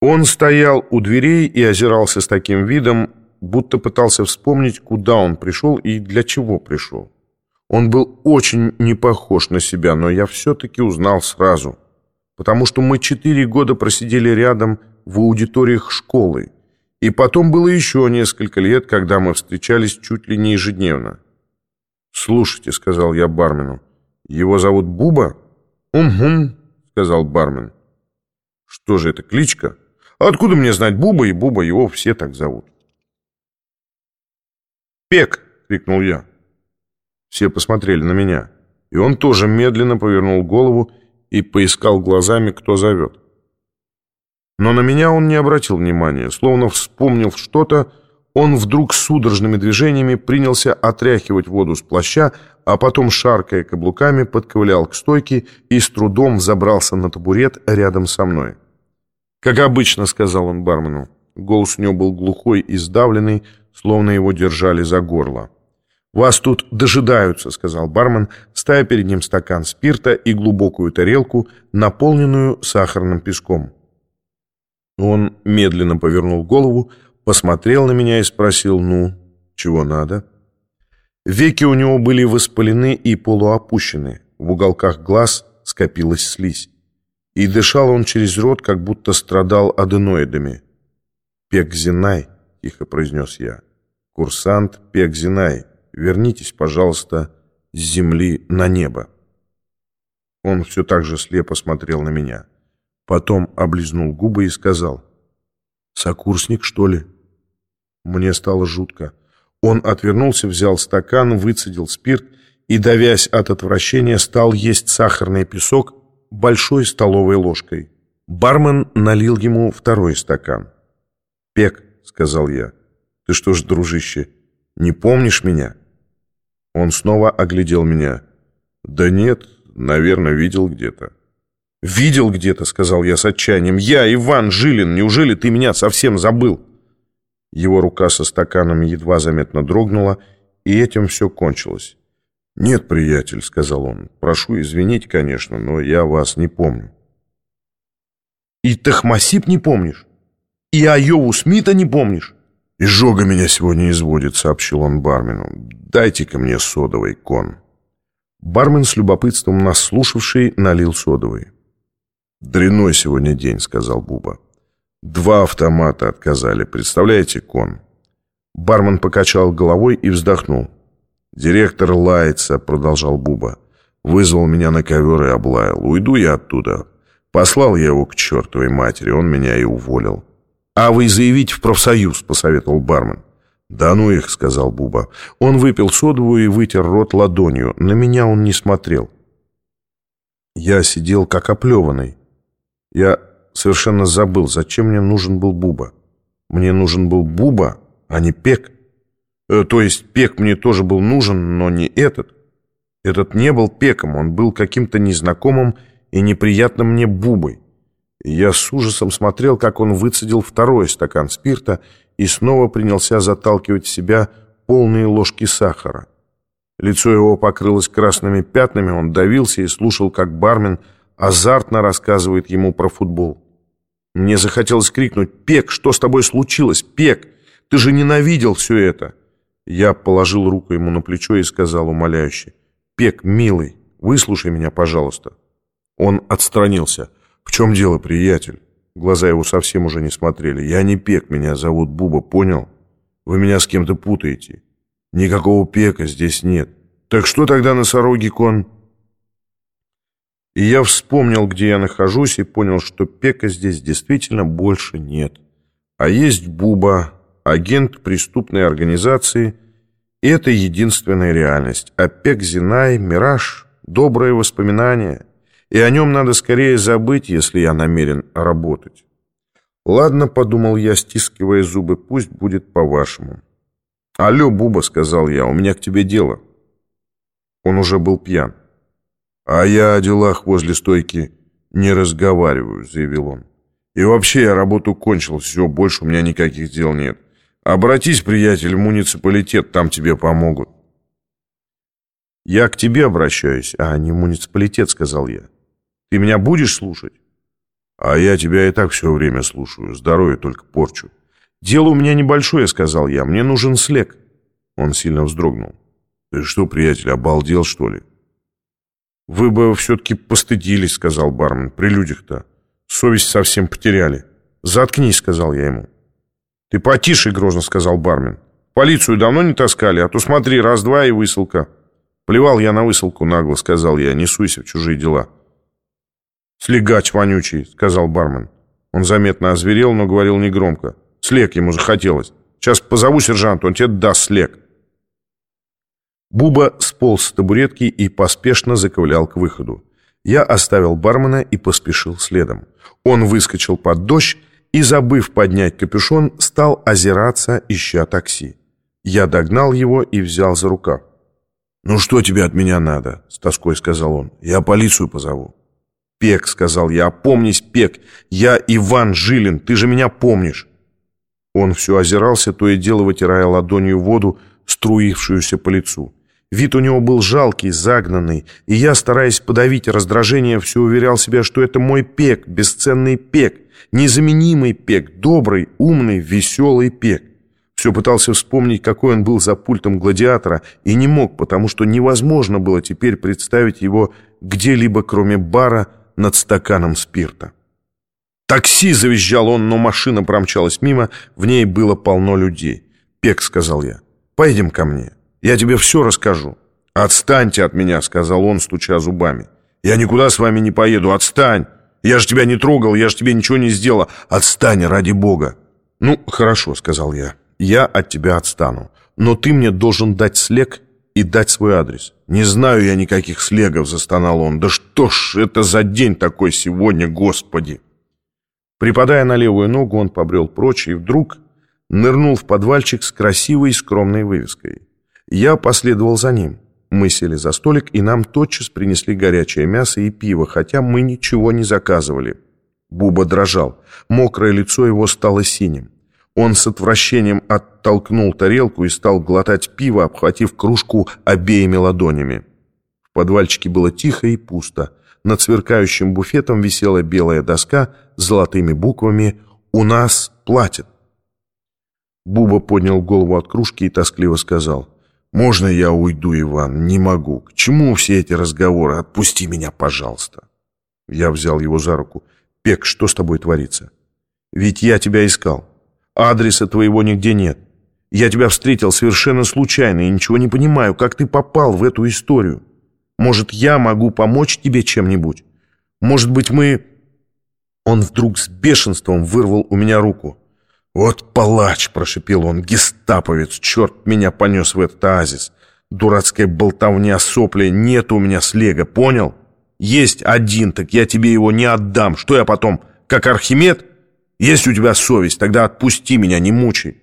Он стоял у дверей и озирался с таким видом, будто пытался вспомнить, куда он пришел и для чего пришел. Он был очень не похож на себя, но я все-таки узнал сразу, потому что мы четыре года просидели рядом в аудиториях школы, и потом было еще несколько лет, когда мы встречались чуть ли не ежедневно. «Слушайте», — сказал я бармену, — «его зовут Буба?» «Угу», — сказал бармен. «Что же это, кличка?» «Откуда мне знать Буба и Буба, его все так зовут?» «Пек!» — крикнул я. Все посмотрели на меня, и он тоже медленно повернул голову и поискал глазами, кто зовет. Но на меня он не обратил внимания, словно вспомнив что-то, он вдруг судорожными движениями принялся отряхивать воду с плаща, а потом, шаркая каблуками, подковылял к стойке и с трудом взобрался на табурет рядом со мной. «Как обычно», — сказал он бармену. Голос у него был глухой и сдавленный, словно его держали за горло. «Вас тут дожидаются», — сказал бармен, ставя перед ним стакан спирта и глубокую тарелку, наполненную сахарным песком. Он медленно повернул голову, посмотрел на меня и спросил, ну, чего надо? Веки у него были воспалены и полуопущены, в уголках глаз скопилась слизь. И дышал он через рот, как будто страдал аденоидами. «Пекзинай», — тихо произнес я, — «курсант Пекзинай, вернитесь, пожалуйста, с земли на небо». Он все так же слепо смотрел на меня. Потом облизнул губы и сказал, «Сокурсник, что ли?» Мне стало жутко. Он отвернулся, взял стакан, выцедил спирт и, давясь от отвращения, стал есть сахарный песок большой столовой ложкой. Бармен налил ему второй стакан. «Пек», — сказал я, — «ты что ж, дружище, не помнишь меня?» Он снова оглядел меня. «Да нет, наверное, видел где-то». «Видел где-то», — сказал я с отчаянием. «Я, Иван Жилин, неужели ты меня совсем забыл?» Его рука со стаканом едва заметно дрогнула, и этим все кончилось. «Нет, приятель», — сказал он, — «прошу извинить, конечно, но я вас не помню». «И Тахмасип не помнишь? И Айову Смита не помнишь?» «Изжога меня сегодня изводит», — сообщил он бармену. «Дайте-ка мне содовый, кон». Бармен с любопытством нас слушавший налил содовый. «Дряной сегодня день», — сказал Буба. Два автомата отказали, представляете, кон? Бармен покачал головой и вздохнул. «Директор лается», — продолжал Буба. «Вызвал меня на ковер и облаял. Уйду я оттуда. Послал я его к чертовой матери, он меня и уволил». «А вы заявите в профсоюз», — посоветовал бармен. «Да ну их», — сказал Буба. Он выпил содовую и вытер рот ладонью. На меня он не смотрел. Я сидел как оплеванный. Я совершенно забыл, зачем мне нужен был Буба. Мне нужен был Буба, а не Пек. Э, то есть Пек мне тоже был нужен, но не этот. Этот не был Пеком, он был каким-то незнакомым и неприятным мне Бубой. Я с ужасом смотрел, как он выцедил второй стакан спирта и снова принялся заталкивать в себя полные ложки сахара. Лицо его покрылось красными пятнами, он давился и слушал, как бармен азартно рассказывает ему про футбол. Мне захотелось крикнуть «Пек, что с тобой случилось? Пек, ты же ненавидел все это!» Я положил руку ему на плечо и сказал умоляюще «Пек, милый, выслушай меня, пожалуйста». Он отстранился. «В чем дело, приятель?» Глаза его совсем уже не смотрели. «Я не Пек, меня зовут Буба, понял? Вы меня с кем-то путаете. Никакого Пека здесь нет. Так что тогда носороги кон?» И я вспомнил, где я нахожусь, и понял, что Пека здесь действительно больше нет. А есть Буба, агент преступной организации, и это единственная реальность. А Пек Зинай — мираж, доброе воспоминание, и о нем надо скорее забыть, если я намерен работать. «Ладно», — подумал я, стискивая зубы, — «пусть будет по-вашему». «Алло, Буба», — сказал я, — «у меня к тебе дело». Он уже был пьян. «А я о делах возле стойки не разговариваю», — заявил он. «И вообще я работу кончил, все, больше у меня никаких дел нет. Обратись, приятель, в муниципалитет, там тебе помогут». «Я к тебе обращаюсь, а не в муниципалитет», — сказал я. «Ты меня будешь слушать?» А я тебя и так все время слушаю, здоровье только порчу. Дело у меня небольшое, сказал я, мне нужен слег. Он сильно вздрогнул. Ты что, приятель, обалдел, что ли? Вы бы все-таки постыдились, сказал бармен, при людях-то. Совесть совсем потеряли. Заткнись, сказал я ему. Ты потише, грозно сказал бармен. Полицию давно не таскали, а то смотри, раз-два и высылка. Плевал я на высылку нагло, сказал я, не суйся в чужие дела. «Слегач вонючий», — сказал бармен. Он заметно озверел, но говорил негромко. «Слег ему захотелось. Сейчас позову сержанта, он тебе даст слег». Буба сполз с табуретки и поспешно заковылял к выходу. Я оставил бармена и поспешил следом. Он выскочил под дождь и, забыв поднять капюшон, стал озираться, ища такси. Я догнал его и взял за рукав. «Ну что тебе от меня надо?» — с тоской сказал он. «Я полицию позову». «Пек», — сказал я, — «опомнись, Пек, я Иван Жилин, ты же меня помнишь». Он все озирался, то и дело вытирая ладонью воду, струившуюся по лицу. Вид у него был жалкий, загнанный, и я, стараясь подавить раздражение, все уверял себя, что это мой Пек, бесценный Пек, незаменимый Пек, добрый, умный, веселый Пек. Все пытался вспомнить, какой он был за пультом гладиатора, и не мог, потому что невозможно было теперь представить его где-либо, кроме бара, над стаканом спирта. «Такси!» — завизжал он, но машина промчалась мимо, в ней было полно людей. «Пек», — сказал я, — «поедем ко мне, я тебе все расскажу». «Отстаньте от меня», — сказал он, стуча зубами. «Я никуда с вами не поеду, отстань! Я же тебя не трогал, я же тебе ничего не сделал. Отстань, ради бога!» «Ну, хорошо», — сказал я, — «я от тебя отстану, но ты мне должен дать слег и дать свой адрес. «Не знаю я никаких слегов», — застонал он. «Да что ж это за день такой сегодня, Господи!» Припадая на левую ногу, он побрел прочь и вдруг нырнул в подвальчик с красивой и скромной вывеской. Я последовал за ним. Мы сели за столик, и нам тотчас принесли горячее мясо и пиво, хотя мы ничего не заказывали. Буба дрожал. Мокрое лицо его стало синим. Он с отвращением оттолкнул тарелку и стал глотать пиво, обхватив кружку обеими ладонями. В подвальчике было тихо и пусто. Над сверкающим буфетом висела белая доска с золотыми буквами «У нас платят». Буба поднял голову от кружки и тоскливо сказал «Можно я уйду, Иван? Не могу. К чему все эти разговоры? Отпусти меня, пожалуйста». Я взял его за руку. «Пек, что с тобой творится? Ведь я тебя искал. Адреса твоего нигде нет. Я тебя встретил совершенно случайно и ничего не понимаю, как ты попал в эту историю. Может, я могу помочь тебе чем-нибудь? Может быть, мы...» Он вдруг с бешенством вырвал у меня руку. «Вот палач!» — прошипел он. «Гестаповец! Черт меня понес в этот оазис! Дурацкая болтовня сопли! Нет у меня слега, понял? Есть один, так я тебе его не отдам. Что я потом, как Архимед?» Есть у тебя совесть, тогда отпусти меня, не мучай».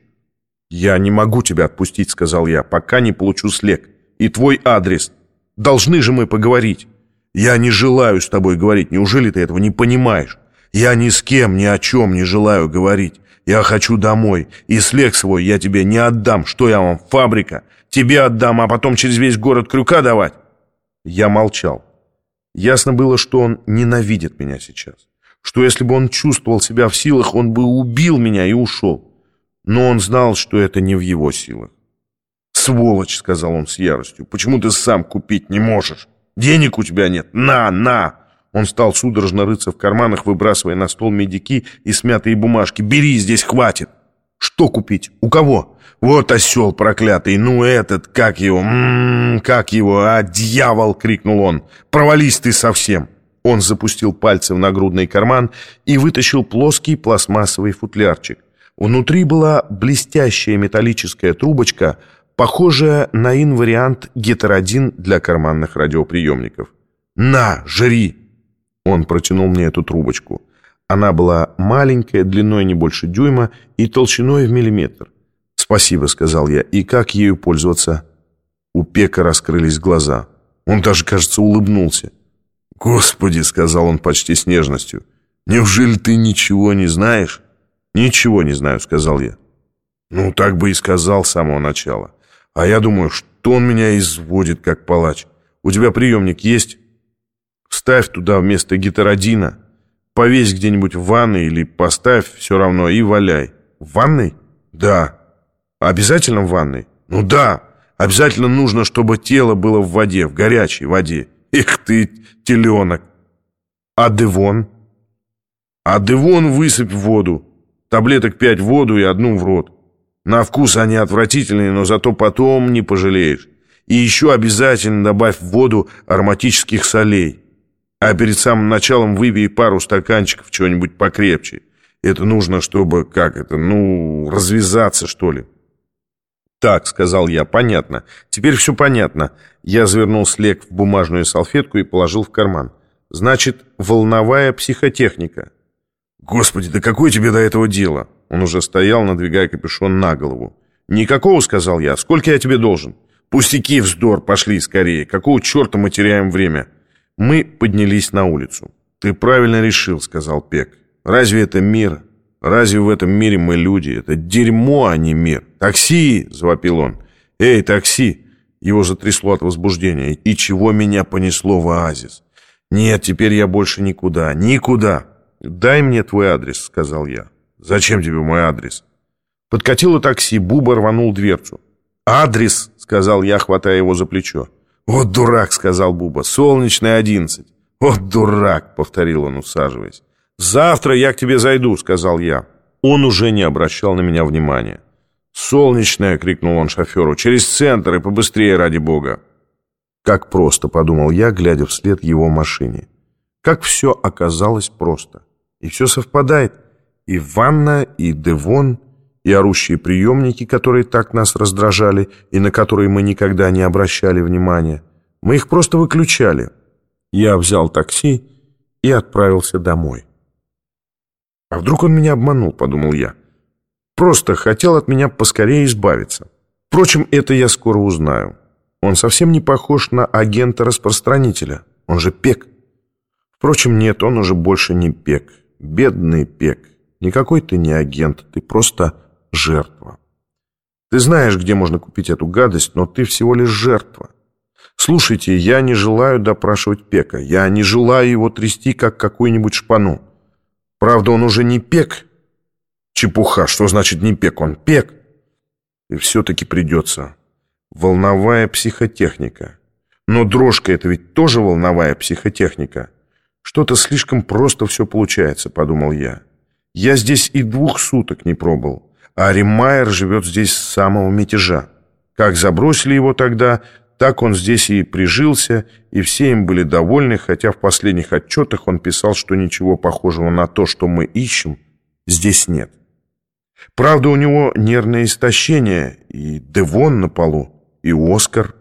«Я не могу тебя отпустить», — сказал я, — «пока не получу слег. И твой адрес. Должны же мы поговорить». «Я не желаю с тобой говорить. Неужели ты этого не понимаешь? Я ни с кем, ни о чем не желаю говорить. Я хочу домой. И слег свой я тебе не отдам. Что я вам, фабрика? Тебе отдам, а потом через весь город крюка давать?» Я молчал. Ясно было, что он ненавидит меня сейчас что если бы он чувствовал себя в силах, он бы убил меня и ушел. Но он знал, что это не в его силах. «Сволочь!» — сказал он с яростью. «Почему ты сам купить не можешь? Денег у тебя нет! На, на!» Он стал судорожно рыться в карманах, выбрасывая на стол медики и смятые бумажки. «Бери, здесь хватит!» «Что купить? У кого?» «Вот осел проклятый! Ну этот, как его? М -м, как его? А, дьявол!» — крикнул он. «Провались ты совсем!» Он запустил пальцы в нагрудный карман и вытащил плоский пластмассовый футлярчик. Внутри была блестящая металлическая трубочка, похожая на инвариант гетеродин для карманных радиоприемников. «На, жри!» Он протянул мне эту трубочку. Она была маленькая, длиной не больше дюйма и толщиной в миллиметр. «Спасибо», — сказал я. «И как ею пользоваться?» У Пека раскрылись глаза. Он даже, кажется, улыбнулся. «Господи!» — сказал он почти с нежностью. «Неужели ты ничего не знаешь?» «Ничего не знаю», — сказал я. «Ну, так бы и сказал с самого начала. А я думаю, что он меня изводит, как палач. У тебя приемник есть? Вставь туда вместо гетеродина. Повесь где-нибудь в ванной или поставь, все равно, и валяй. В ванной? Да. Обязательно в ванной? Ну да. Обязательно нужно, чтобы тело было в воде, в горячей воде. Эх ты, теленок. А Девон? А Девон высыпь в воду. Таблеток пять в воду и одну в рот. На вкус они отвратительные, но зато потом не пожалеешь. И еще обязательно добавь в воду ароматических солей. А перед самым началом выпей пару стаканчиков чего-нибудь покрепче. Это нужно, чтобы, как это, ну, развязаться, что ли. «Так», — сказал я, — «понятно. Теперь все понятно». Я завернул слег в бумажную салфетку и положил в карман. «Значит, волновая психотехника». «Господи, да какое тебе до этого дело?» Он уже стоял, надвигая капюшон на голову. «Никакого», — сказал я. «Сколько я тебе должен?» «Пустяки, вздор, пошли скорее. Какого черта мы теряем время?» Мы поднялись на улицу. «Ты правильно решил», — сказал Пек. «Разве это мир? Разве в этом мире мы люди? Это дерьмо, а не мир. Такси!» — завопил он. «Эй, такси!» Его затрясло от возбуждения. «И чего меня понесло в оазис?» «Нет, теперь я больше никуда. Никуда!» «Дай мне твой адрес», — сказал я. «Зачем тебе мой адрес?» Подкатило такси, Буба рванул дверцу. «Адрес!» — сказал я, хватая его за плечо. «Вот дурак!» — сказал Буба. «Солнечная одиннадцать!» «Вот дурак!» — повторил он, усаживаясь. «Завтра я к тебе зайду», — сказал я. Он уже не обращал на меня внимания. «Солнечная!» — крикнул он шоферу. «Через центр и побыстрее, ради бога!» Как просто, подумал я, глядя вслед его машине. Как все оказалось просто. И все совпадает. И ванна, и Девон, и орущие приемники, которые так нас раздражали, и на которые мы никогда не обращали внимания. Мы их просто выключали. Я взял такси и отправился домой. А вдруг он меня обманул, подумал я. Просто хотел от меня поскорее избавиться. Впрочем, это я скоро узнаю. Он совсем не похож на агента-распространителя. Он же Пек. Впрочем, нет, он уже больше не Пек. Бедный Пек. Никакой ты не агент, ты просто жертва. Ты знаешь, где можно купить эту гадость, но ты всего лишь жертва. Слушайте, я не желаю допрашивать Пека. Я не желаю его трясти, как какую-нибудь шпану. Правда, он уже не Пек. Чепуха, что значит не Пек? Он Пек. И все-таки придется. Волновая психотехника. Но дрожка это ведь тоже волновая психотехника. Что-то слишком просто все получается, подумал я. Я здесь и двух суток не пробыл. А Римайер живет здесь с самого мятежа. Как забросили его тогда, так он здесь и прижился, и все им были довольны, хотя в последних отчетах он писал, что ничего похожего на то, что мы ищем, здесь нет. Правда, у него нервное истощение, и Девон на полу, и Оскар.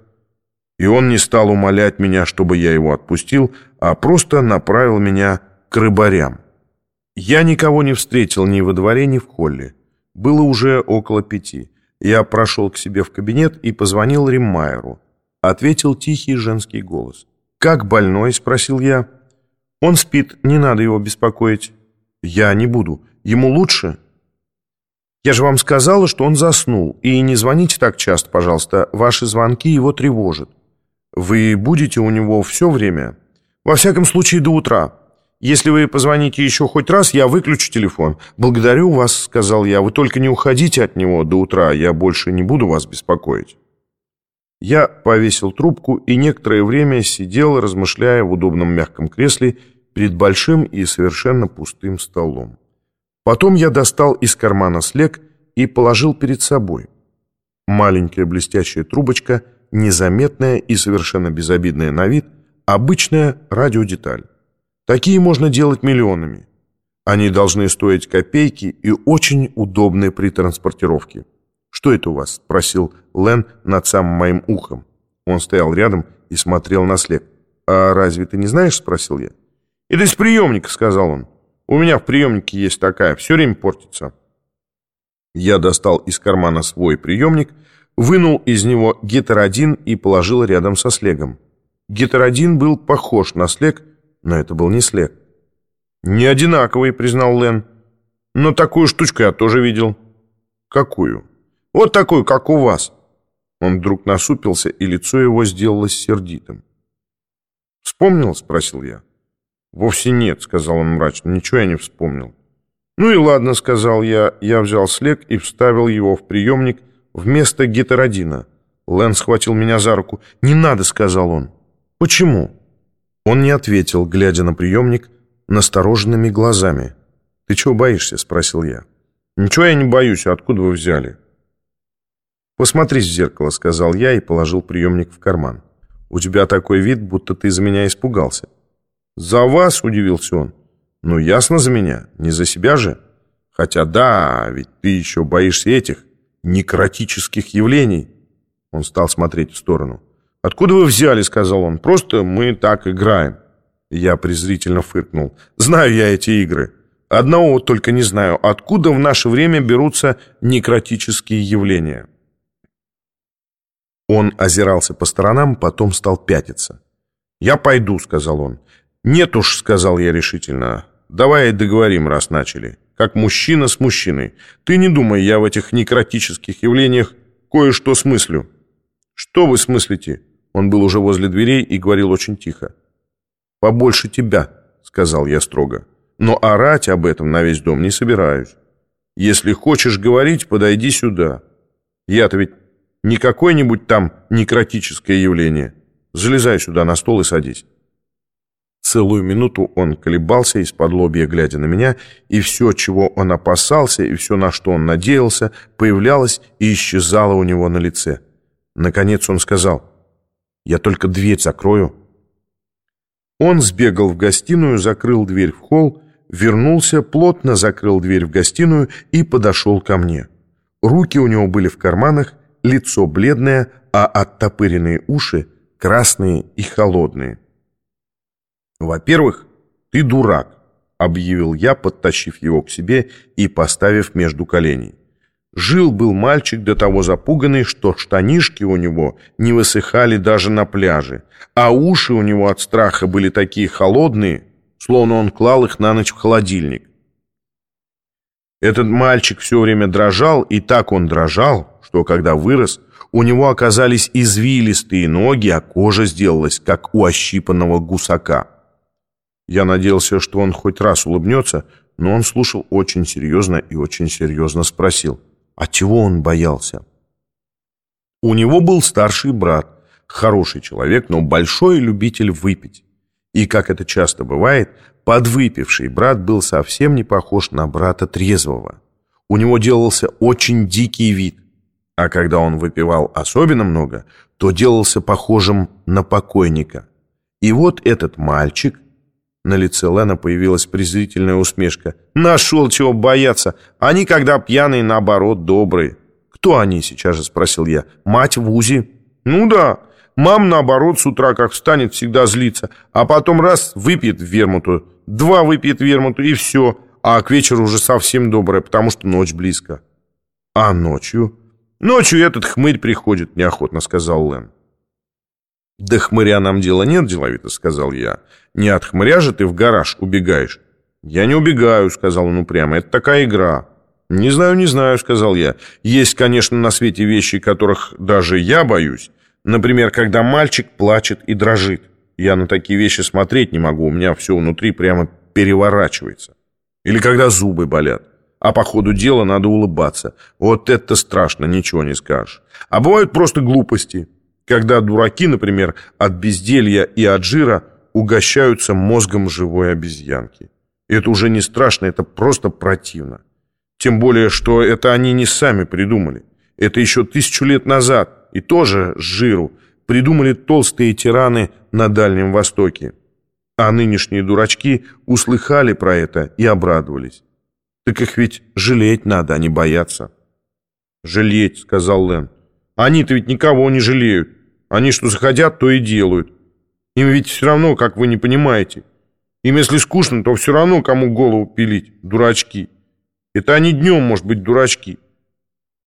И он не стал умолять меня, чтобы я его отпустил, а просто направил меня к рыбарям. Я никого не встретил ни во дворе, ни в холле. Было уже около пяти. Я прошел к себе в кабинет и позвонил Риммайеру. Ответил тихий женский голос. «Как больной?» – спросил я. «Он спит, не надо его беспокоить». «Я не буду. Ему лучше?» «Я же вам сказала, что он заснул. И не звоните так часто, пожалуйста. Ваши звонки его тревожат. Вы будете у него все время?» «Во всяком случае, до утра. Если вы позвоните еще хоть раз, я выключу телефон. Благодарю вас, сказал я. Вы только не уходите от него до утра, я больше не буду вас беспокоить. Я повесил трубку и некоторое время сидел, размышляя в удобном мягком кресле перед большим и совершенно пустым столом. Потом я достал из кармана слег и положил перед собой. Маленькая блестящая трубочка, незаметная и совершенно безобидная на вид, обычная радиодеталь. Такие можно делать миллионами. Они должны стоить копейки и очень удобны при транспортировке. «Что это у вас?» – спросил Лен над самым моим ухом. Он стоял рядом и смотрел на след. «А разве ты не знаешь?» – спросил я. «Это из приемника», – сказал он. «У меня в приемнике есть такая, все время портится». Я достал из кармана свой приемник, вынул из него гетеродин и положил рядом со слегом. Гетеродин был похож на слег – но это был не след. «Не одинаковый», — признал Лен. «Но такую штучку я тоже видел». «Какую?» «Вот такую, как у вас». Он вдруг насупился, и лицо его сделалось сердитым. «Вспомнил?» — спросил я. «Вовсе нет», — сказал он мрачно, — «ничего я не вспомнил». «Ну и ладно», — сказал я. Я взял слег и вставил его в приемник вместо гетеродина. Лэн схватил меня за руку. «Не надо», — сказал он. «Почему?» Он не ответил, глядя на приемник настороженными глазами. «Ты чего боишься?» — спросил я. «Ничего я не боюсь. Откуда вы взяли?» «Посмотрись в зеркало», — сказал я и положил приемник в карман. «У тебя такой вид, будто ты за меня испугался». «За вас?» — удивился он. «Ну, ясно за меня. Не за себя же. Хотя да, ведь ты еще боишься этих некротических явлений». Он стал смотреть в сторону. «Откуда вы взяли?» — сказал он. «Просто мы так играем». Я презрительно фыркнул. «Знаю я эти игры. Одного вот только не знаю. Откуда в наше время берутся некротические явления?» Он озирался по сторонам, потом стал пятиться. «Я пойду», — сказал он. «Нет уж», — сказал я решительно. «Давай договорим, раз начали. Как мужчина с мужчиной. Ты не думай, я в этих некротических явлениях кое-что смыслю». «Что вы смыслите?» Он был уже возле дверей и говорил очень тихо. «Побольше тебя», — сказал я строго. «Но орать об этом на весь дом не собираюсь. Если хочешь говорить, подойди сюда. Я-то ведь не какое-нибудь там некротическое явление. Залезай сюда на стол и садись. Целую минуту он колебался из-под лобья, глядя на меня, и все, чего он опасался, и все, на что он надеялся, появлялось и исчезало у него на лице. Наконец он сказал, «Я только дверь закрою». Он сбегал в гостиную, закрыл дверь в холл, вернулся, плотно закрыл дверь в гостиную и подошел ко мне. Руки у него были в карманах, лицо бледное, а оттопыренные уши красные и холодные. «Во-первых, ты дурак», — объявил я, подтащив его к себе и поставив между коленей. Жил-был мальчик до того запуганный, что штанишки у него не высыхали даже на пляже, а уши у него от страха были такие холодные, словно он клал их на ночь в холодильник. Этот мальчик все время дрожал, и так он дрожал, что когда вырос, у него оказались извилистые ноги, а кожа сделалась, как у ощипанного гусака. Я надеялся, что он хоть раз улыбнется, но он слушал очень серьезно и очень серьезно спросил, а чего он боялся? У него был старший брат, хороший человек, но большой любитель выпить. И, как это часто бывает, подвыпивший брат был совсем не похож на брата трезвого. У него делался очень дикий вид, а когда он выпивал особенно много, то делался похожим на покойника. И вот этот мальчик... На лице Лена появилась презрительная усмешка. «Нашел чего бояться! Они, когда пьяные, наоборот, добрые!» «Кто они?» — сейчас же спросил я. «Мать в УЗИ?» «Ну да, Мам, наоборот, с утра как встанет, всегда злится, а потом раз выпьет вермуту, два выпьет вермуту и все, а к вечеру уже совсем добрая, потому что ночь близко. А ночью? Ночью этот хмырь приходит, неохотно сказал Лэн. «Да хмыря нам дела нет, деловито», — сказал я. «Не от хмыря же ты в гараж убегаешь». «Я не убегаю», — сказал он упрямо, — «это такая игра». «Не знаю, не знаю», — сказал я. «Есть, конечно, на свете вещи, которых даже я боюсь, Например, когда мальчик плачет и дрожит. Я на такие вещи смотреть не могу, у меня все внутри прямо переворачивается. Или когда зубы болят. А по ходу дела надо улыбаться. Вот это страшно, ничего не скажешь. А бывают просто глупости. Когда дураки, например, от безделья и от жира угощаются мозгом живой обезьянки. Это уже не страшно, это просто противно. Тем более, что это они не сами придумали. Это еще тысячу лет назад и тоже с жиру, придумали толстые тираны на Дальнем Востоке. А нынешние дурачки услыхали про это и обрадовались. Так их ведь жалеть надо, а не бояться. «Жалеть», — сказал Лэн. «Они-то ведь никого не жалеют. Они что захотят, то и делают. Им ведь все равно, как вы не понимаете. Им если скучно, то все равно кому голову пилить, дурачки. Это они днем, может быть, дурачки.